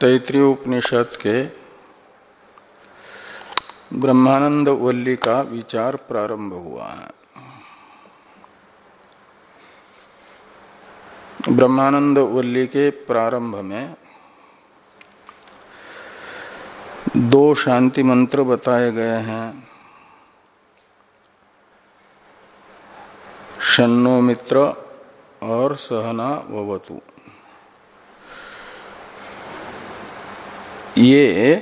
तैतृय उपनिषद के ब्रह्मानंद वल्ली का विचार प्रारंभ हुआ है। ब्रह्मानंद वल्ली के प्रारंभ में दो शांति मंत्र बताए गए हैं। शनो मित्र और सहना ववतु ये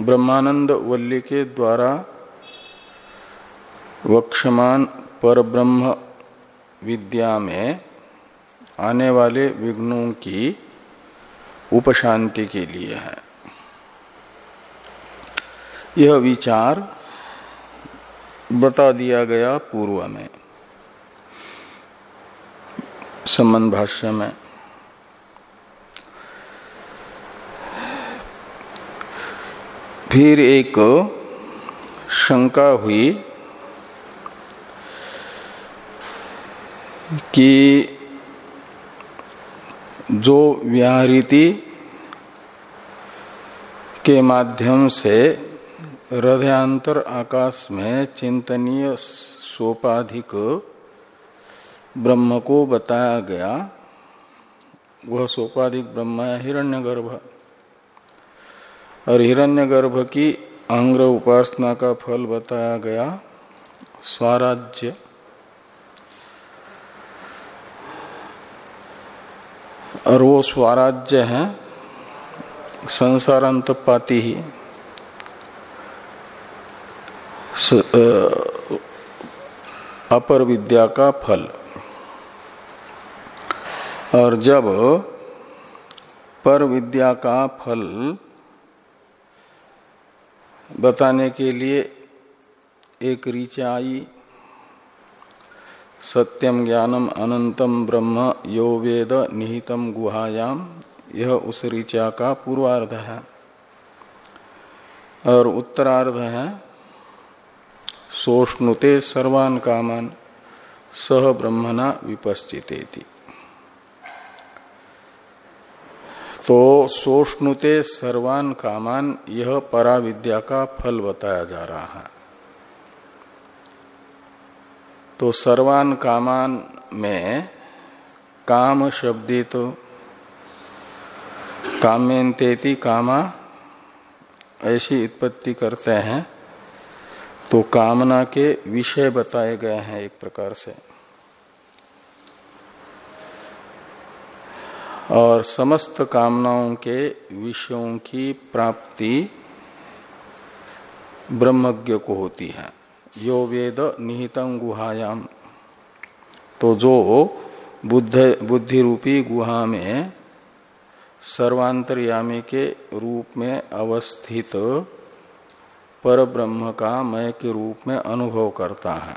ब्रह्मानंद वल्ली के द्वारा वक्षमान पर ब्रह्म विद्या में आने वाले विघ्नों की उपशांति के लिए है। यह विचार बता दिया गया पूर्व में संबंध भाष्य में। फिर एक शंका हुई कि जो व्याहृति के माध्यम से हृदयांतर आकाश में चिंतनीय सोपाधिक ब्रह्म को बताया गया, वह सोपाधिक ब्रह्म है हिरण्यगर्भ। और हिरण्यगर्भ की अंग्र उपासना का फल बताया गया। स्वराज्य और वो स्वराज्य है संसारांत पाती ही अपर विद्या का फल। और जब पर विद्या का फल बताने के लिए एक ऋचा आई। सत्यम ज्ञानम अनंतम ब्रह्म यो वेद निहितम गुहायाम। यह उस ऋचा का पूर्वार्ध है। और उत्तरार्ध है, सोष्णुते सर्वान कामान सह ब्रह्मणा विपश्चितेति। तो सोष्णुते सर्वान कामान, यह परा विद्या का फल बताया जा रहा है। तो सर्वान कामान में काम शब्दित तो कामेन्तेति कामा, ऐसी उत्पत्ति करते हैं। तो कामना के विषय बताए गए हैं एक प्रकार से। और समस्त कामनाओं के विषयों की प्राप्ति ब्रह्मज्ञ को होती है। यो वेद निहितम गुहायाम तो जो बुद्ध बुद्धि रूपी गुहा में सर्वांतरयामी के रूप में अवस्थित पर ब्रह्म का मय के रूप में अनुभव करता है।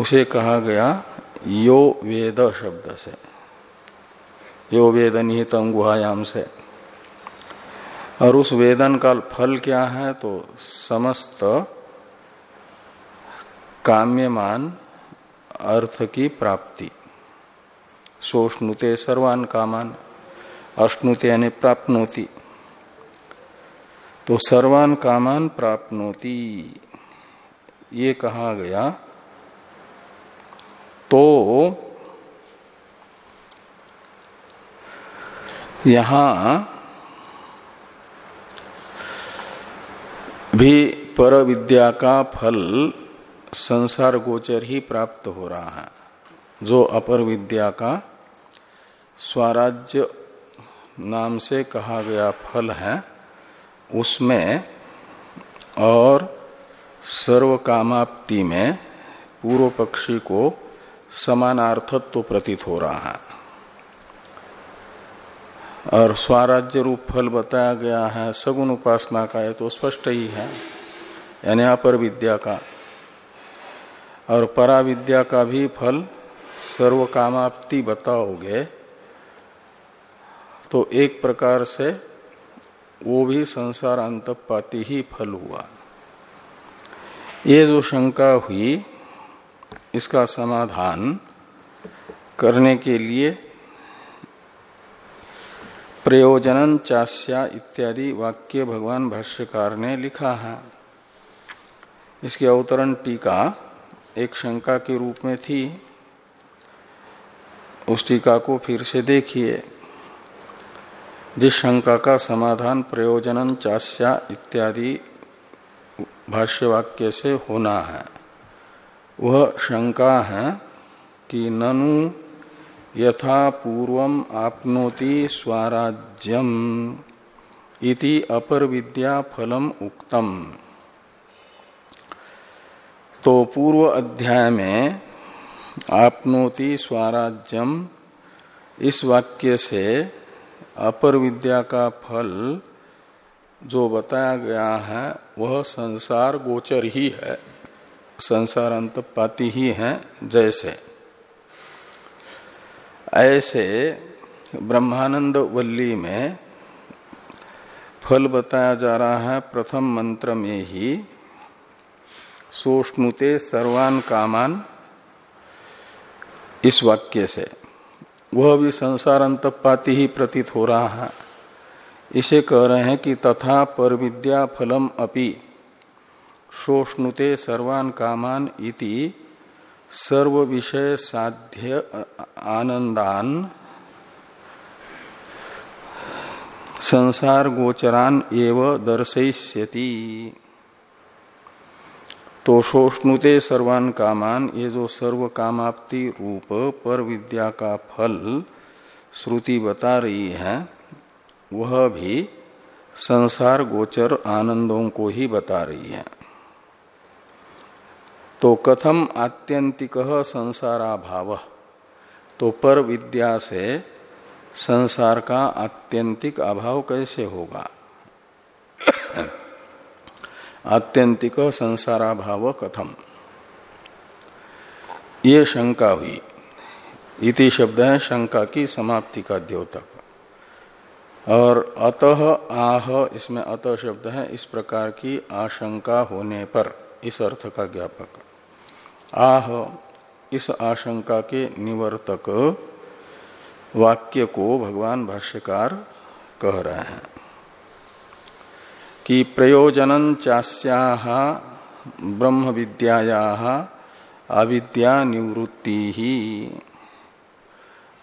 उसे कहा गया यो वेद शब्द से। यो वेद निहितम गुहायाम से। और उस वेदन का फल क्या है तो समस्त काम्यमान अर्थ की प्राप्ति। सोष्णुते सर्वान कामान अश्नुते यानी प्राप्नोति। तो सर्वान कामान प्राप्नोति, ये कहा गया तो यहाँ भी पर विद्या का फल संसार गोचर ही प्राप्त हो रहा है। जो अपर विद्या का स्वराज्य नाम से कहा गया फल है, उसमें और सर्व कामाप्ति में पूर्व पक्षी को समानार्थत्व तो प्रतीत हो रहा है। और स्वराज्य रूप फल बताया गया है सगुण उपासना का है तो स्पष्ट ही है। यानी अपर विद्या का। और परा विद्या का भी फल सर्व कामाप्ति बताओगे तो एक प्रकार से वो भी संसार अंतपाती ही फल हुआ। ये जो शंका हुई, इसका समाधान करने के लिए प्रयोजन चास्या इत्यादि वाक्य भगवान भाष्यकार ने लिखा है। इसकी अवतरण टीका एक शंका के रूप में थी। उस टीका को फिर से देखिए। जिस शंका का समाधान प्रयोजन चास्या इत्यादि भाष्यवाक्य से होना है, वह शंका है कि ननु यथा पूर्व आपनोति स्वराज्यम इति अपर विद्या फलम उक्तम। तो पूर्व अध्याय में आपनोति स्वराज्यम इस वाक्य से अपर विद्या का फल जो बताया गया है, वह संसार गोचर ही है। संसार अंतपाती ही है, जैसे। ऐसे ब्रह्मानंद वल्ली में फल बताया जा रहा है, प्रथम मंत्र में ही, सोष्णुते सर्वान कामान, इस वाक्य से। वह भी संसार अंतपाती ही प्रतीत हो रहा है। इसे कह रहे हैं कि तथा पर विद्या फलम अपि, सोष्णुते सर्वान कामान इति सर्व विषय साध्य आनंदान संसार गोचरान एव दर्शयिष्यति। तो शोष्णुते सर्वान कामान, ये जो सर्व कामाप्ति रूप पर विद्या का फल श्रुति बता रही है, वह भी संसार गोचर आनंदों को ही बता रही है। तो कथम आत्यंतिक संसारा भाव तो पर विद्या से संसार का आत्यंतिक अभाव कैसे होगा? आत्यंतिक संसारा भाव कथम। ये शंका हुई। इति शब्द है शंका की समाप्ति का द्योतक। और अतः आह इसमें अतः शब्द है इस प्रकार की आशंका होने पर, इस अर्थ का ज्ञापक। आह, इस आशंका के निवर्तक वाक्य को भगवान भाष्यकार कह रहे हैं कि प्रयोजन चास्या ब्रह्म अविद्या निवृत्ति ही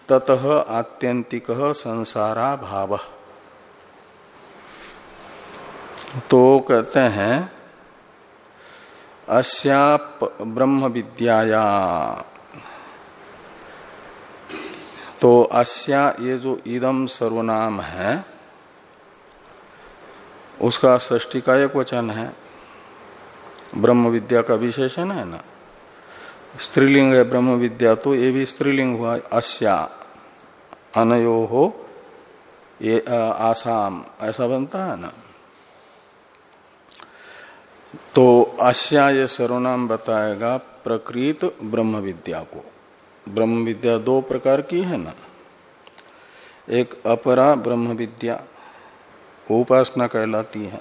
ततः आत्यंतिक संसारा भाव तो कहते हैं अस्या ब्रह्म विद्याया तो अस्या ये जो इदम सर्वनाम है, उसका ष्टी का एक वचन है। ब्रह्म विद्या का विशेषण है ना? स्त्रीलिंग है ब्रह्म विद्या तो ये भी स्त्रीलिंग हुआ अस्या अनयो हो ये आसाम, ऐसा बनता है ना? तो आश्याय सर्वनाम बताएगा प्रकृत ब्रह्म विद्या को। ब्रह्म विद्या दो प्रकार की है ना? एक अपरा ब्रह्म विद्या उपासना कहलाती है,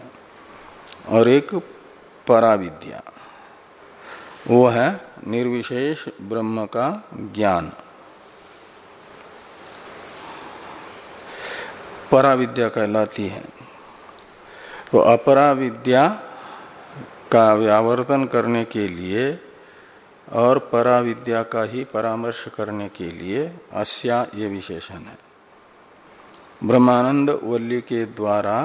और एक परा विद्या वो है निर्विशेष ब्रह्म का ज्ञान। परा विद्या कहलाती है। तो अपरा विद्या का व्यावर्तन करने के लिए और परा विद्या का ही परामर्श करने के लिए अस्या ये विशेषण है। ब्रह्मानंद वल्ली के द्वारा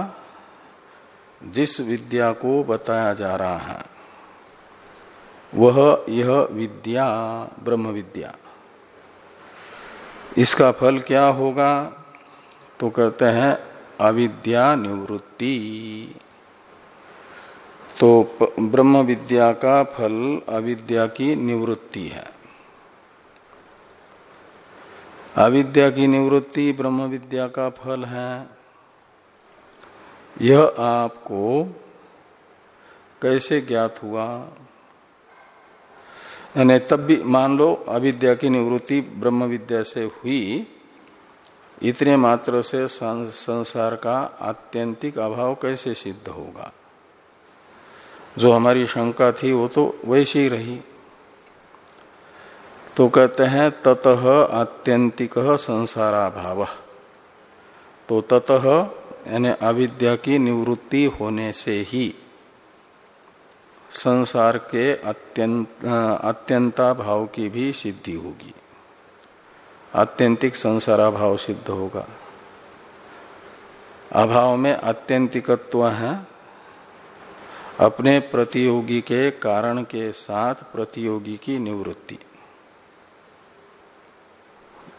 जिस विद्या को बताया जा रहा है, वह यह विद्या ब्रह्म विद्या इसका फल क्या होगा? तो कहते हैं, अविद्या निवृत्ति। तो ब्रह्म विद्या का फल अविद्या की निवृत्ति है। अविद्या की निवृत्ति ब्रह्म विद्या का फल है। यह आपको कैसे ज्ञात हुआ? यानी तब भी मान लो अविद्या की निवृत्ति ब्रह्म विद्या से हुई, इतने मात्र से संसार का आत्यंतिक अभाव कैसे सिद्ध होगा? जो हमारी शंका थी, वो तो वैसी ही रही। तो कहते हैं, ततः आत्यंतिक संसारा भाव तो ततः, यानी अविद्या की निवृत्ति होने से ही संसार के अत्यंत अत्यंता भाव की भी सिद्धि होगी। आत्यंतिक संसाराभाव सिद्ध होगा। अभाव में अत्यंतिकत्व है अपने प्रतियोगी के कारण के साथ प्रतियोगी की निवृत्ति।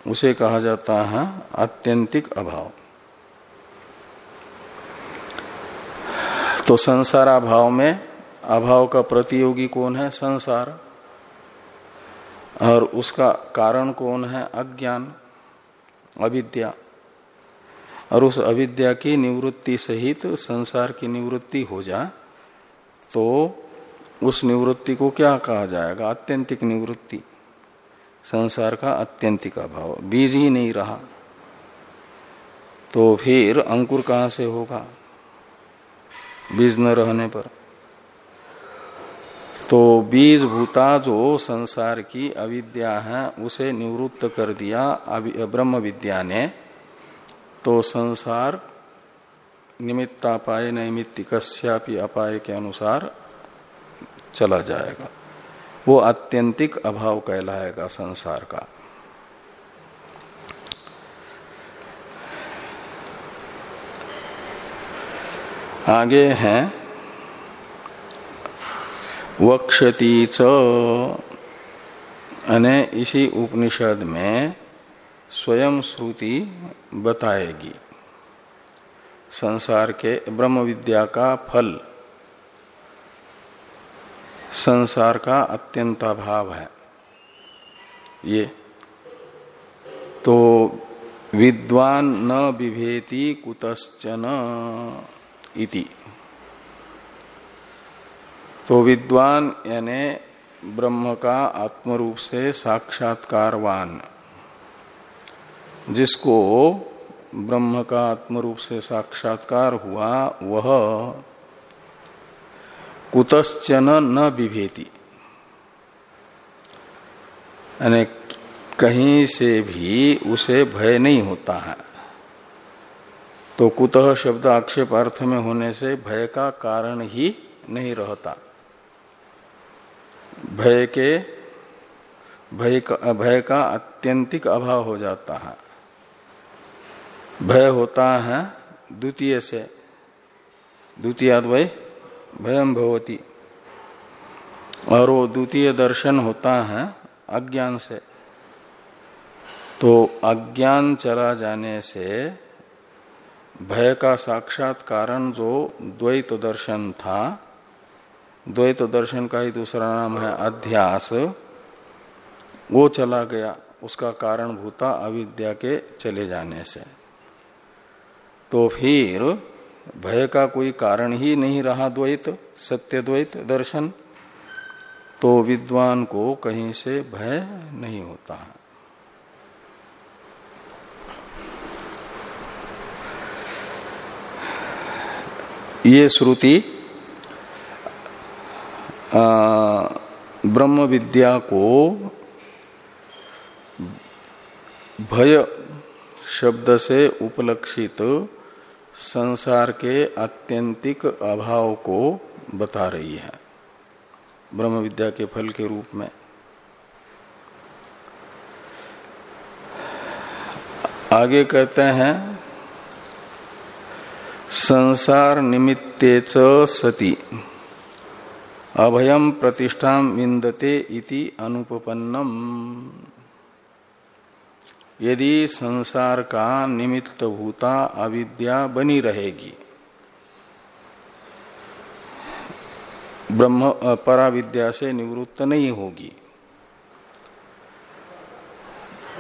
उसे कहा जाता है आत्यंतिक अभाव। तो संसाराभाव में अभाव का प्रतियोगी कौन है? संसार। और उसका कारण कौन है? अज्ञान, अविद्या। और उस अविद्या की निवृत्ति सहित संसार की निवृत्ति हो जाए। तो उस निवृत्ति को क्या कहा जाएगा? अत्यंतिक निवृत्ति। संसार का अत्यंतिक अभाव। बीज ही नहीं रहा। तो फिर अंकुर कहाँ से होगा? बीज न रहने पर। तो बीज भूता जो संसार की अविद्या है, उसे निवृत्त कर दिया ब्रह्म विद्या ने। तो संसार निमित्तापाय नैमित्तिकस्यापि अपाय के अनुसार चला जाएगा। वो अत्यंतिक अभाव कहलाएगा संसार का। आगे हैं। वक्षती च। इसी उपनिषद में स्वयं श्रुति बताएगी। संसार के ब्रह्म विद्या का फल। संसार का अत्यंत अभाव है। ये। तो विद्वान न विभेति कुतश्चन इति। तो विद्वान यानी ब्रह्म का आत्मरूप से साक्षात्कारवान, जिसको ब्रह्म का आत्म रूप से साक्षात्कार हुआ वह कुतश्चन न विभेति कहीं से भी उसे भय नहीं होता है। तो कुतः शब्द आक्षेप अर्थ में होने से भय का कारण ही नहीं रहता। भय के भय का, भय का अत्यंतिक अभाव हो जाता है। भय होता है, द्वितीय से, द्वितीय द्वय भयम भवती। और वो द्वितीय दर्शन होता है, अज्ञान से। तो अज्ञान चला जाने से, भय का साक्षात कारण जो द्वैत दर्शन था, द्वैत दर्शन का ही दूसरा नाम है अध्यास, वो चला गया, उसका कारण भूता अविद्या के चले जाने से। तो फिर भय का कोई कारण ही नहीं रहा द्वैत सत्य द्वैत दर्शन। तो विद्वान को कहीं से भय नहीं होता। है ये श्रुति ब्रह्म विद्या को भय शब्द से उपलक्षित संसार के आत्यंतिक अभाव को बता रही है। ब्रह्म विद्या के फल के रूप में। आगे कहते हैं, संसार निमित्ते सती अभयम प्रतिष्ठा विंदते इति अनुपन्नम यदि संसार का निमित्त भूता अविद्या बनी रहेगी। ब्रह्म पराविद्या से निवृत्त नहीं होगी।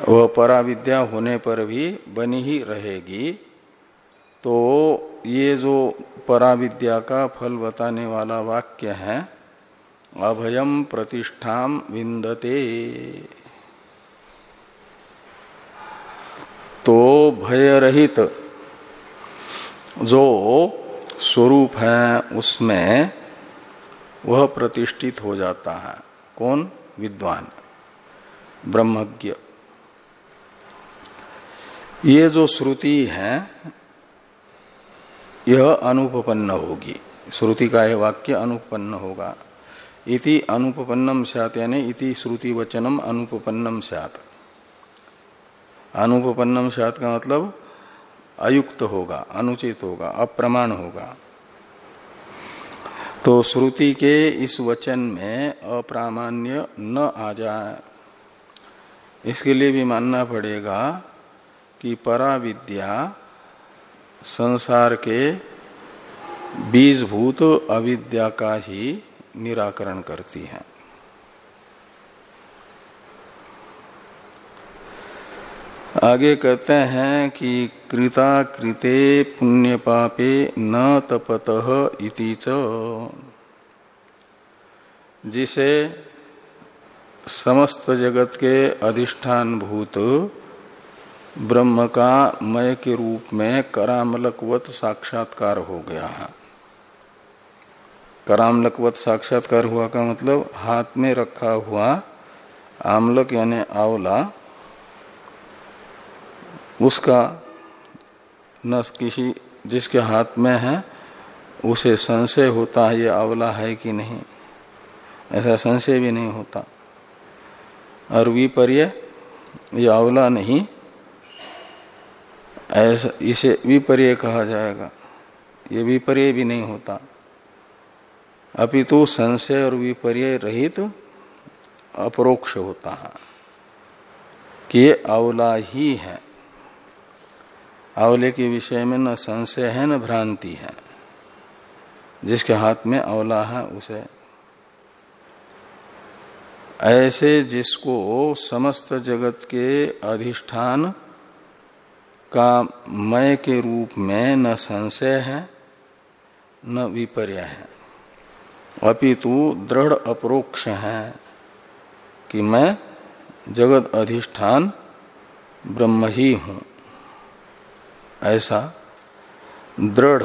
वह पराविद्या होने पर भी बनी ही रहेगी। तो ये जो पराविद्या का फल बताने वाला वाक्य है अभयम प्रतिष्ठा विंदते तो भय रहित जो स्वरूप है उसमें वह प्रतिष्ठित हो जाता है। कौन? विद्वान। ब्रह्मज्ञ। ये जो श्रुति है, यह अनुपन्न होगी। श्रुति का यह वाक्य अनुपन्न होगा। इति अनुपन्नम सत यानी इति श्रुति वचनम अनुपन्नम सत अनुपन्नम सत का मतलब अयुक्त होगा, अनुचित होगा, अप्रमाण होगा। तो श्रुति के इस वचन में अप्रामाण्य न आ जाए। इसके लिए भी मानना पड़ेगा कि परा विद्या संसार के बीजभूत अविद्या का ही निराकरण करती है। आगे कहते हैं कि कृता कृते पुण्य पापे न तपत इति च। जिसे समस्त जगत के अधिष्ठान भूत ब्रह्म का मय के रूप में करामलकवत साक्षात्कार हो गया। है करामलकवत साक्षात्कार हुआ का मतलब हाथ में रखा हुआ आमलक यानी आंवला उसका न किसी, जिसके हाथ में है, उसे संशय होता है, ये आंवला है कि नहीं। ऐसा संशय भी नहीं होता। और विपर्य, ये आंवला नहीं। ऐसा, इसे विपर्य कहा जाएगा। ये विपर्य भी नहीं होता। अपितु संशय और विपर्य रहित तो अपरोक्ष होता है, कि ये अवला ही है। अवले के विषय में न संशय है, न भ्रांति है। जिसके हाथ में अवला है, उसे ऐसे जिसको समस्त जगत के अधिष्ठान का मय के रूप में न संशय है, न विपर्य है। अपितु दृढ़ अप्रोक्ष है कि मैं जगत अधिष्ठान ब्रह्म ही हूँ। ऐसा दृढ़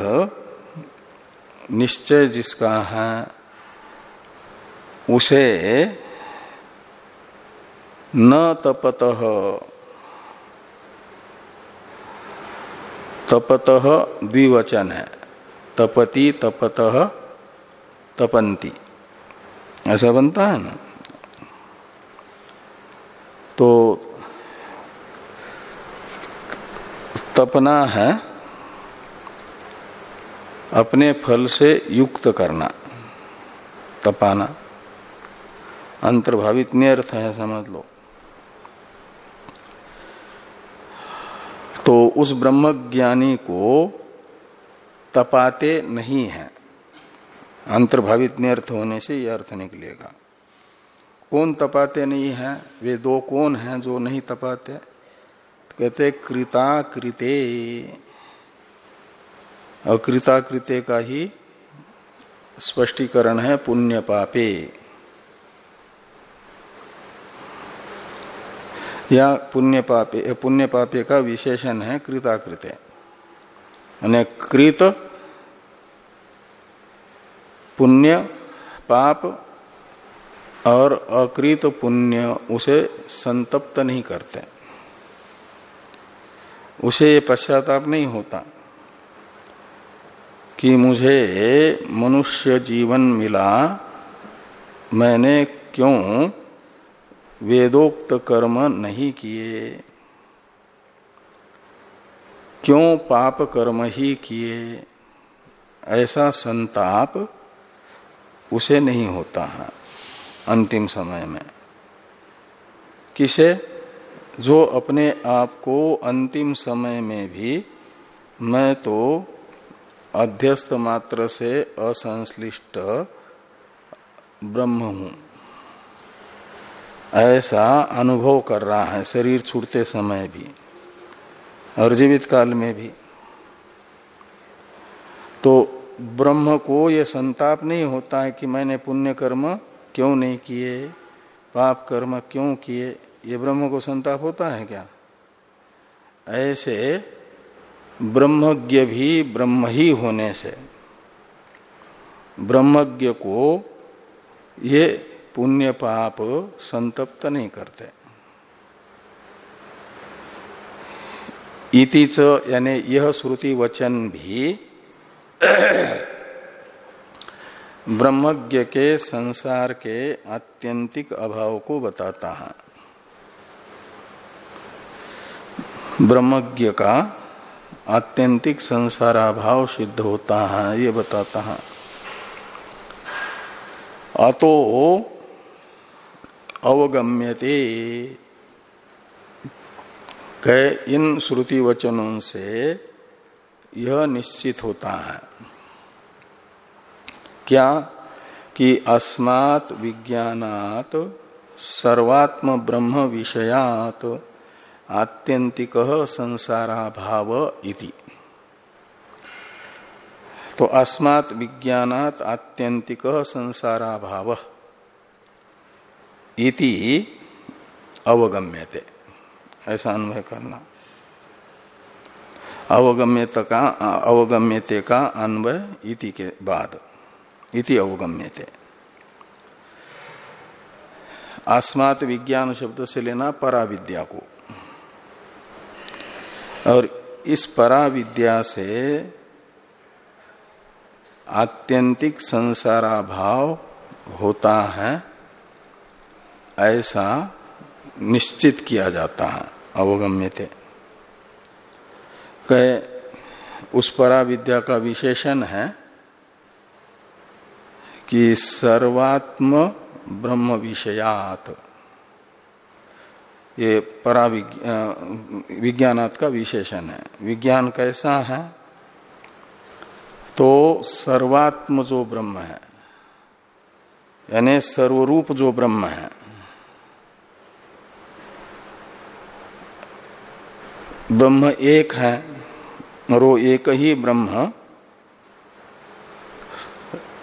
निश्चय जिसका है, उसे न तपत तपत द्विवचन है। तपति, तपत तपंती ऐसा बनता है ना तो तपना है अपने फल से युक्त करना, तपाना। अंतर्भावित अर्थ है, समझ लो। तो उस ब्रह्म ज्ञानी को तपाते नहीं है। अंतर्भावित अर्थ होने से यह अर्थ निकलेगा। कौन तपाते नहीं है? वे दो कौन हैं जो नहीं तपाते? कहते कृता कृते कृता का ही स्पष्टीकरण है पुण्य पापे। या पुण्य पापे पुण्य पापे का विशेषण है कृताकृते। कृत पुण्य, पाप और अकृत पुण्य उसे संतप्त नहीं करते। उसे ये पश्चाताप नहीं होता कि मुझे मनुष्य जीवन मिला, मैंने क्यों वेदोक्त कर्म नहीं किए? क्यों पाप कर्म ही किए? ऐसा संताप उसे नहीं होता है अंतिम समय में। किसे? जो अपने आप को अंतिम समय में भी मैं तो अध्यस्त मात्र से असंश्लिष्ट ब्रह्म हूँ। ऐसा अनुभव कर रहा है शरीर छूटते समय भी और जीवित काल में भी। तो ब्रह्म को यह संताप नहीं होता है कि मैंने पुण्य कर्म क्यों नहीं किए, पाप कर्म क्यों किए ये ब्रह्म को संताप होता है क्या? ऐसे ब्रह्मज्ञ भी ब्रह्म ही होने से, ब्रह्मज्ञ को ये पुण्य पाप संतप्त नहीं करते। इति च, यानी यह श्रुति वचन भी ब्रह्मज्ञ के संसार के आत्यंतिक अभाव को बताता है। ब्रह्मज्ञ का आत्यंतिक संसाराभाव सिद्ध होता है, ये बताता है। अतो अवगम्यते कह इन श्रुति वचनों से यह निश्चित होता है। क्या? कि अस्मात् विज्ञानात सर्वात्म ब्रह्म विषयात आत्यंतिक संसाराभाव इति। तो अस्मात् विज्ञानात आत्यंतिक संसाराभाव इति अवगम्यते। ऐसा अन्वय करना। अवगम्यत का, अवगम्यते का अन्वय इति के बाद, इति अवगम्यते। अस्मात् विज्ञान शब्द से लेना पराविद्या को। और इस पराविद्या से आत्यंतिक संसाराभाव होता है, ऐसा निश्चित किया जाता है अवगम्य थे कह, उस परा विद्या का विशेषण है कि सर्वात्म ब्रह्म विषयात। ये परा विज्ञानात् का विशेषण है। विज्ञान कैसा है? तो सर्वात्म जो ब्रह्म है, यानी सर्वरूप जो ब्रह्म है, ब्रह्म एक है और वो एक ही ब्रह्म,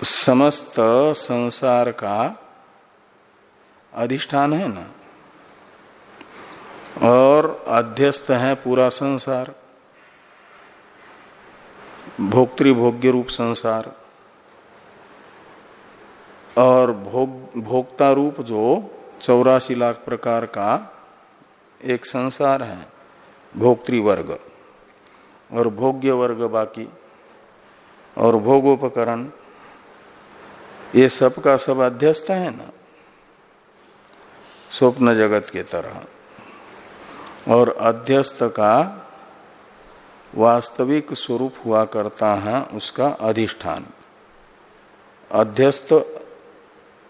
समस्त संसार का अधिष्ठान है ना? और अध्यस्त है पूरा संसार। भोक्तृभोग्य रूप संसार। और भोग, भोक्ता रूप जो चौरासी लाख प्रकार का एक संसार है, भोक्तृवर्ग। और भोग्य वर्ग बाकी। और भोगोपकरण, ये सब का सब अध्यस्त है ना। स्वप्न जगत के तरह। और अध्यस्त का वास्तविक स्वरूप हुआ करता है उसका अधिष्ठान। अध्यस्त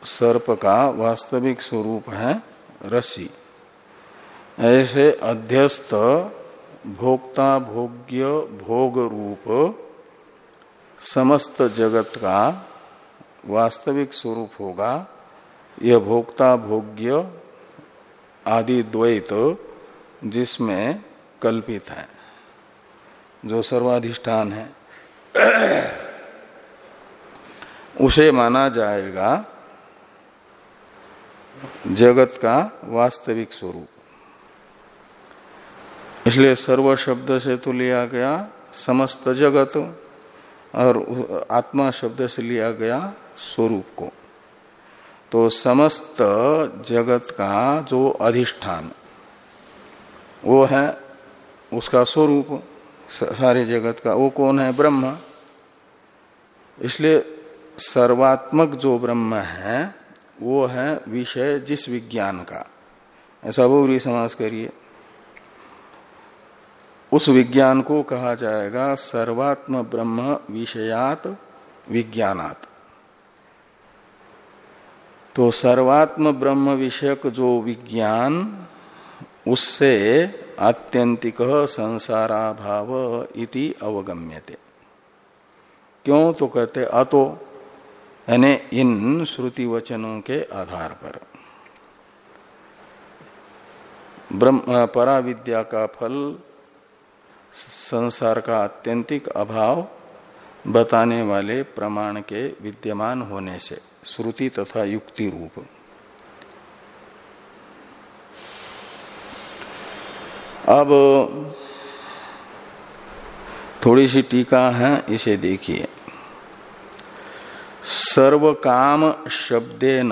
सर्प का वास्तविक स्वरूप है रसी। ऐसे अध्यस्त भोक्ता भोग्य भोग रूप समस्त जगत का वास्तविक स्वरूप होगा। यह भोक्ता भोग्य आदि द्वैत जिसमें कल्पित है, जो सर्वाधिष्ठान है। उसे माना जाएगा जगत का वास्तविक स्वरूप। इसलिए सर्व शब्द से तो लिया गया समस्त जगत और आत्मा शब्द से लिया गया स्वरूप को। तो समस्त जगत का जो अधिष्ठान वो है उसका स्वरूप सारे जगत का। वो कौन है? ब्रह्म। इसलिए सर्वात्मक जो ब्रह्म है, वो है विषय जिस विज्ञान का। ऐसा बहुरी समाज करिए। उस विज्ञान को कहा जाएगा सर्वात्म ब्रह्म विषयात विज्ञानात। तो सर्वात्म ब्रह्म विषयक जो विज्ञान उससे आत्यंतिक संसाराभाव इति अवगम्यते। क्यों? तो कहते, अतो, यानी इन श्रुति वचनों के आधार पर। ब्रह्म, पराविद्या का फल, संसार का अत्यंतिक अभाव बताने वाले प्रमाण के विद्यमान होने से, श्रुति तथा युक्ति रूप। अब थोड़ी सी टीका है, इसे देखिए। सर्व काम शब्देन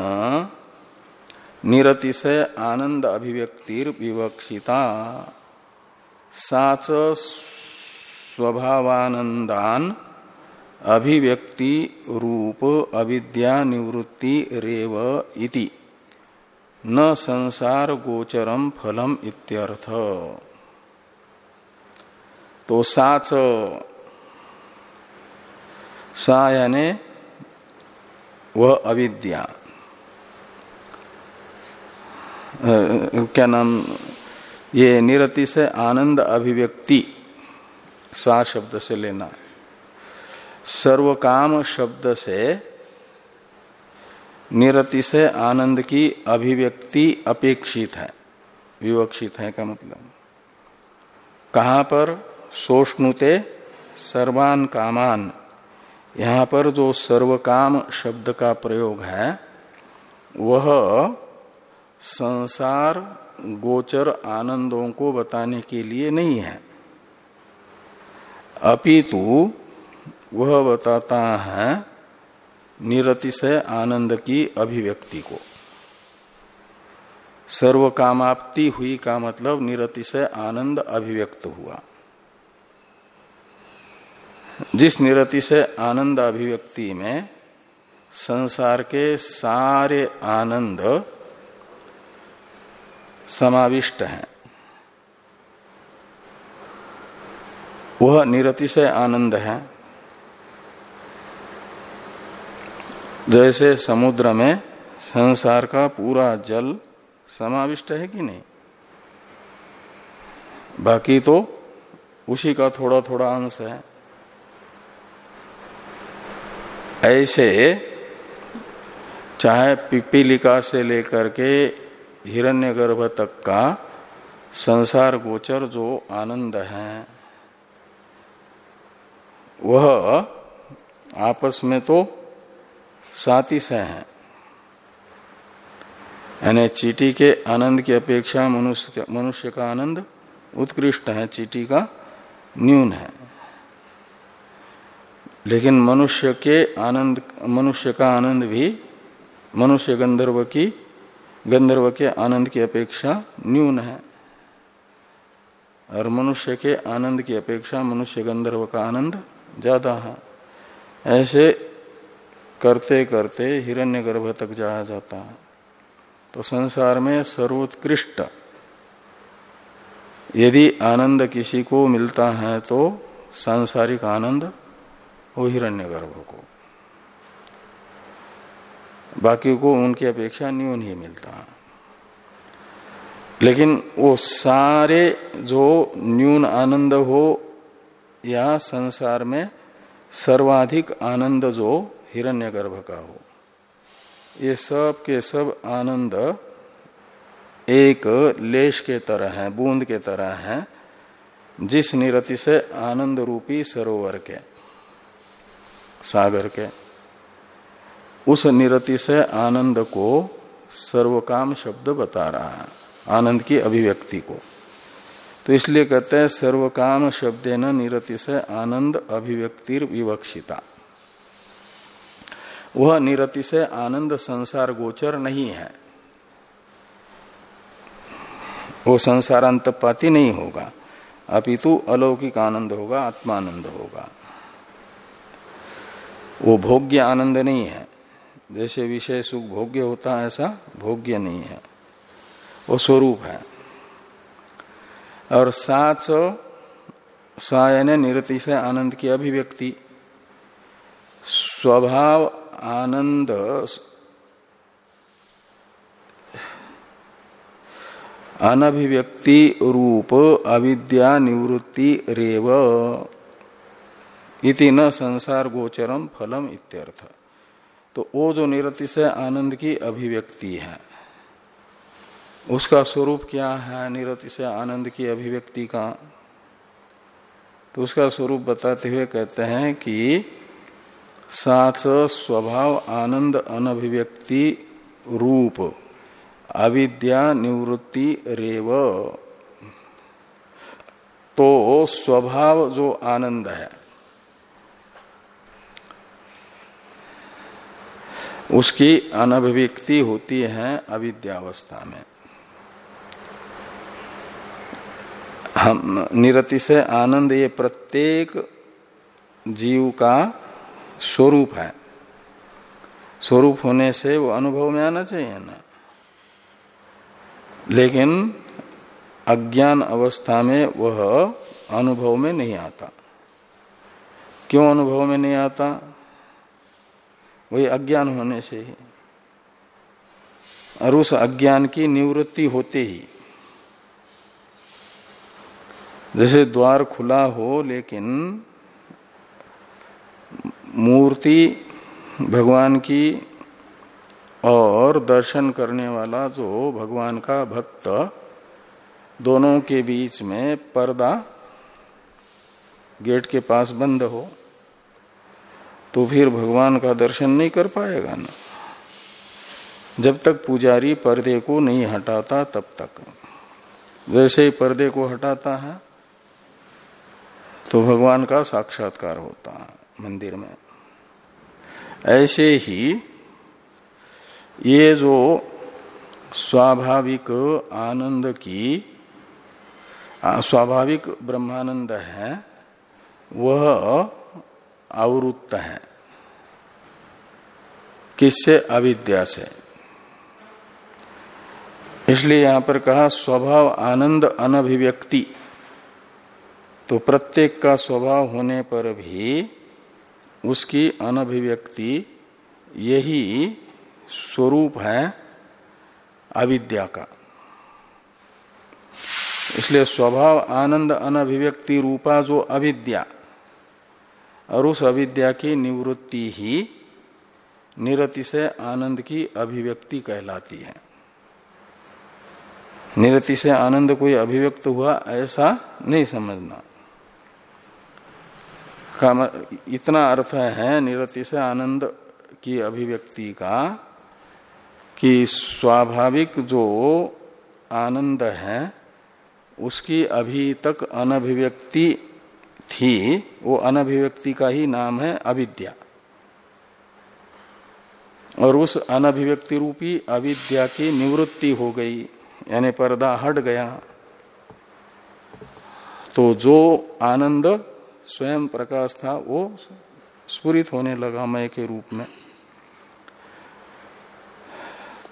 निरतिशय आनंद अभिव्यक्तिर विवक्षिता, साच स्वभावानंदान अभिव्यक्ति रूप अविद्या निवृत्ति रेव इति। न संसार गोचरम फलम इत्यर्थ। तो साच सा यानी वह अविद्या क्या नाम? ये निरति से आनंद अभिव्यक्ति सा शब्द से लेना। सर्वकाम शब्द से निरति से आनंद की अभिव्यक्ति अपेक्षित है। विवक्षित है का मतलब। कहा पर? सोष्णुते सर्वान कामान। यहाँ पर जो सर्वकाम शब्द का प्रयोग है, वह संसार, गोचर आनंदों को बताने के लिए नहीं है। अपितु वह बताता है निरति से आनंद की अभिव्यक्ति को। सर्व कामाप्ति हुई का मतलब निरति से आनंद अभिव्यक्त हुआ। जिस निरति से आनंद अभिव्यक्ति में संसार के सारे आनंद समाविष्ट हैं, वह निरतिशय आनंद है। जैसे समुद्र में संसार का पूरा जल समाविष्ट है कि नहीं? बाकी तो उसी का थोड़ा थोड़ा अंश है। ऐसे चाहे पिपीलिका से लेकर के हिरण्यगर्भ तक का संसार गोचर जो आनंद है, वह आपस में तो साथी से है। यानी चीटी के आनंद की अपेक्षा मनुष्य मनुष्य का आनंद उत्कृष्ट है, चीटी का न्यून है। लेकिन मनुष्य के आनंद, मनुष्य का आनंद भी मनुष्य गंधर्व की, गंधर्व के आनंद की अपेक्षा न्यून है। और मनुष्य के आनंद की अपेक्षा मनुष्य गंधर्व का आनंद ज़्यादा है। ऐसे करते करते हिरण्यगर्भ तक जाया जाता है। तो संसार में सर्वोत्कृष्ट। यदि आनंद किसी को मिलता है तो सांसारिक आनंद वो हिरण्यगर्भ को। बाकी को उनकी अपेक्षा न्यून ही मिलता है। लेकिन वो सारे जो न्यून आनंद हो या संसार में सर्वाधिक आनंद जो हिरण्यगर्भ का हो। ये सब के सब आनंद एक लेश के तरह है, बूंद के तरह है, जिस निरति से आनंद रूपी सरोवर के, सागर के, उस निरति से आनंद को सर्वकाम शब्द बता रहा है, आनंद की अभिव्यक्ति को। तो इसलिए कहते हैं, सर्वकाम शब्द न निरति से आनंद अभिव्यक्ति विवक्षिता। वह निरति से आनंद संसार गोचर नहीं है। वो संसारांतपाती नहीं होगा। अपितु अलौकिक आनंद होगा, आत्मानंद होगा। वो भोग्य आनंद नहीं है। जैसे विषय सुख भोग्य होता है, ऐसा भोग्य नहीं है। वो स्वरूप है। और साच सायन निरति से आनंद की अभिव्यक्ति। स्वभाव आनंद अनभिव्यक्ति रूप अविद्या निवृत्ति रेव इति न संसार गोचरम फलम इत्यर्थ। तो वो जो निरति से आनंद की अभिव्यक्ति है, उसका स्वरूप क्या है? निरति से आनंद की अभिव्यक्ति का? तो उसका स्वरूप बताते हुए कहते हैं कि साच स्वभाव, आनंद, अनभिव्यक्ति, रूप, अविद्या, निवृत्ति, रेव। तो स्वभाव जो आनंद है, उसकी अनभिव्यक्ति होती है अविद्यावस्था में। हम निरति से आनंद ये प्रत्येक जीव का स्वरूप है। स्वरूप होने से वो अनुभव में आना चाहिए ना। लेकिन अज्ञान अवस्था में वह अनुभव में नहीं आता। क्यों अनुभव में नहीं आता? वही अज्ञान होने से ही। और उस अज्ञान की निवृत्ति होते ही। जैसे द्वार खुला हो लेकिन मूर्ति भगवान की और दर्शन करने वाला जो भगवान का भक्त, दोनों के बीच में पर्दा गेट के पास बंद हो तो फिर भगवान का दर्शन नहीं कर पाएगा ना। जब तक पुजारी पर्दे को नहीं हटाता, तब तक। जैसे ही पर्दे को हटाता है तो भगवान का साक्षात्कार होता है। मंदिर में। ऐसे ही ये जो स्वाभाविक आनंद की स्वाभाविक ब्रह्मानंद है, वह आवृत्त है। किससे? अविद्या से। इसलिए यहाँ पर कहा, स्वभाव आनंद अनभिव्यक्ति। तो प्रत्येक का स्वभाव होने पर भी उसकी अनभिव्यक्ति यही स्वरूप है अविद्या का। इसलिए स्वभाव आनंद अनभिव्यक्ति रूपा जो अविद्या और उस अविद्या की निवृत्ति ही निरति से आनंद की अभिव्यक्ति कहलाती है। निरति से आनंद कोई अभिव्यक्त हुआ ऐसा नहीं समझना। का इतना अर्थ है निरति से आनंद की अभिव्यक्ति का कि स्वाभाविक जो आनंद है, उसकी अभी तक अनभिव्यक्ति थी, वो अनभिव्यक्ति का ही नाम है अविद्या। और उस अनभिव्यक्ति रूपी अविद्या की निवृत्ति हो गई, यानी पर्दा हट गया। तो जो आनंद स्वयं प्रकाश था, वो स्फुरित होने लगा मय के रूप में।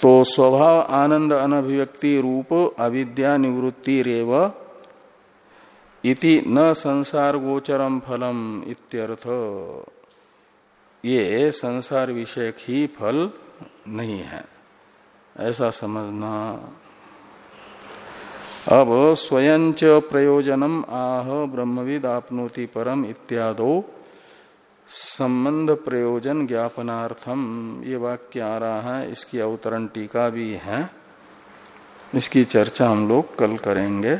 तो स्वभाव, आनंद, अनभिव्यक्ति रूप, अविद्या निवृत्ति रेव, इति न संसार गोचरम फलम इत्यर्थ। ये संसार विषयक ही फल नहीं है। ऐसा समझना अब स्वयं च प्रयोजनम आह ब्रह्मविद आपनोति परम इत्यादो संबंध प्रयोजन ज्ञापनार्थम। ये वाक्य आ रहा है, इसकी अवतरण टीका भी है। इसकी चर्चा हम लोग कल करेंगे।